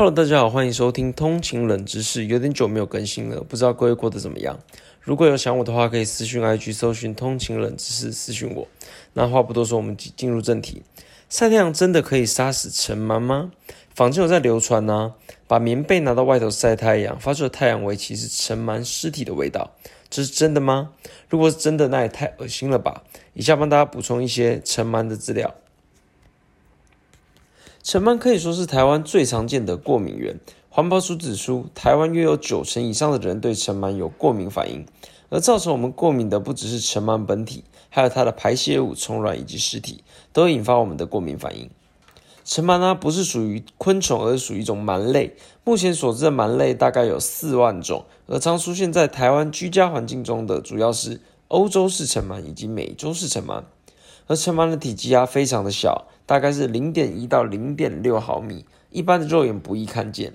Hello，大家好，欢迎收听通勤冷知识。有点久没有更新了，不知道各位过得怎么样？如果有想我的话，可以私讯 IG 搜寻通勤冷知识私讯我。那话不多说，我们进入正题。晒太阳真的可以杀死尘螨吗？坊间有在流传呢，把棉被拿到外头晒太阳，发出的太阳味其实尘螨尸体的味道，这是真的吗？如果是真的，那也太恶心了吧！以下帮大家补充一些尘螨的资料。尘螨可以说是台湾最常见的过敏源。环保署指出，台湾约有九成以上的人对尘螨有过敏反应，而造成我们过敏的不只是尘螨本体，还有它的排泄物、虫卵以及尸体，都引发我们的过敏反应。尘螨呢，不是属于昆虫，而是属于一种螨类。目前所知的螨类大概有四万种，而常出现在台湾居家环境中的主要是欧洲式尘螨以及美洲式尘螨。而尘螨的体积啊非常的小，大概是零点一到零点六毫米，一般的肉眼不易看见。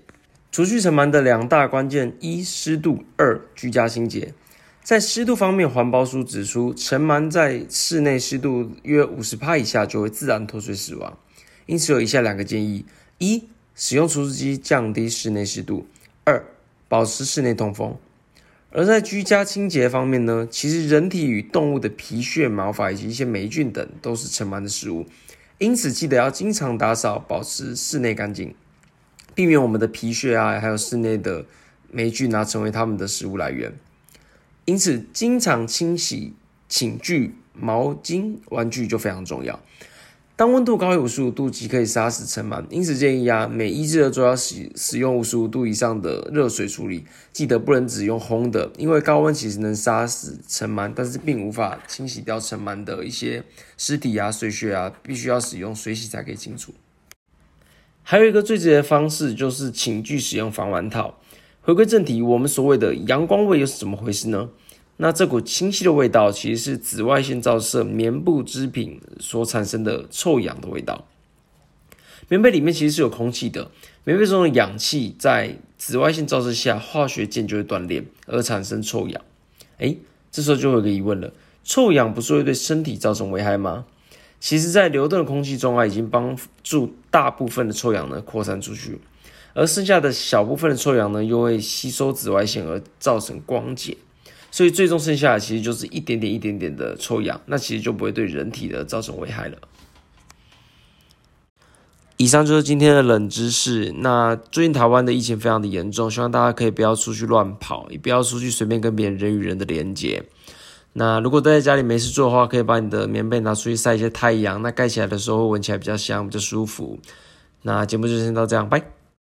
除去尘螨的两大关键：一湿度，二居家清洁。在湿度方面，环保署指出，尘螨在室内湿度约五十帕以下就会自然脱水死亡。因此有以下两个建议：一、使用除湿机降低室内湿度；二、保持室内通风。而在居家清洁方面呢，其实人体与动物的皮屑、毛发以及一些霉菌等都是尘螨的食物，因此记得要经常打扫，保持室内干净，避免我们的皮屑啊，还有室内的霉菌啊成为它们的食物来源。因此，经常清洗寝具、毛巾、玩具就非常重要。当温度高于五十五度，即可以杀死尘螨。因此建议啊，每一日都要使使用五十五度以上的热水处理。记得不能只用烘的，因为高温其实能杀死尘螨，但是并无法清洗掉尘螨的一些尸体啊、碎屑啊，必须要使用水洗才可以清除。还有一个最直接的方式，就是寝具使用防螨套。回归正题，我们所谓的阳光味又是怎么回事呢？那这股清晰的味道，其实是紫外线照射棉布织品所产生的臭氧的味道。棉被里面其实是有空气的，棉被中的氧气在紫外线照射下，化学键就会断裂，而产生臭氧。诶，这时候就有个疑问了：臭氧不是会对身体造成危害吗？其实，在流动的空气中啊，已经帮助大部分的臭氧呢扩散出去，而剩下的小部分的臭氧呢，又会吸收紫外线而造成光解。所以最终剩下的其实就是一点点、一点点的臭氧，那其实就不会对人体的造成危害了。以上就是今天的冷知识。那最近台湾的疫情非常的严重，希望大家可以不要出去乱跑，也不要出去随便跟别人人与人的连接。那如果待在家里没事做的话，可以把你的棉被拿出去晒一些太阳，那盖起来的时候闻起来比较香、比较舒服。那节目就先到这样，拜。